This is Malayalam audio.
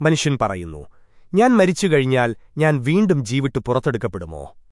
മനുഷ്യൻ പറയുന്നു ഞാൻ മരിച്ചുകഴിഞ്ഞാൽ ഞാൻ വീണ്ടും ജീവിട്ട് പുറത്തെടുക്കപ്പെടുമോ?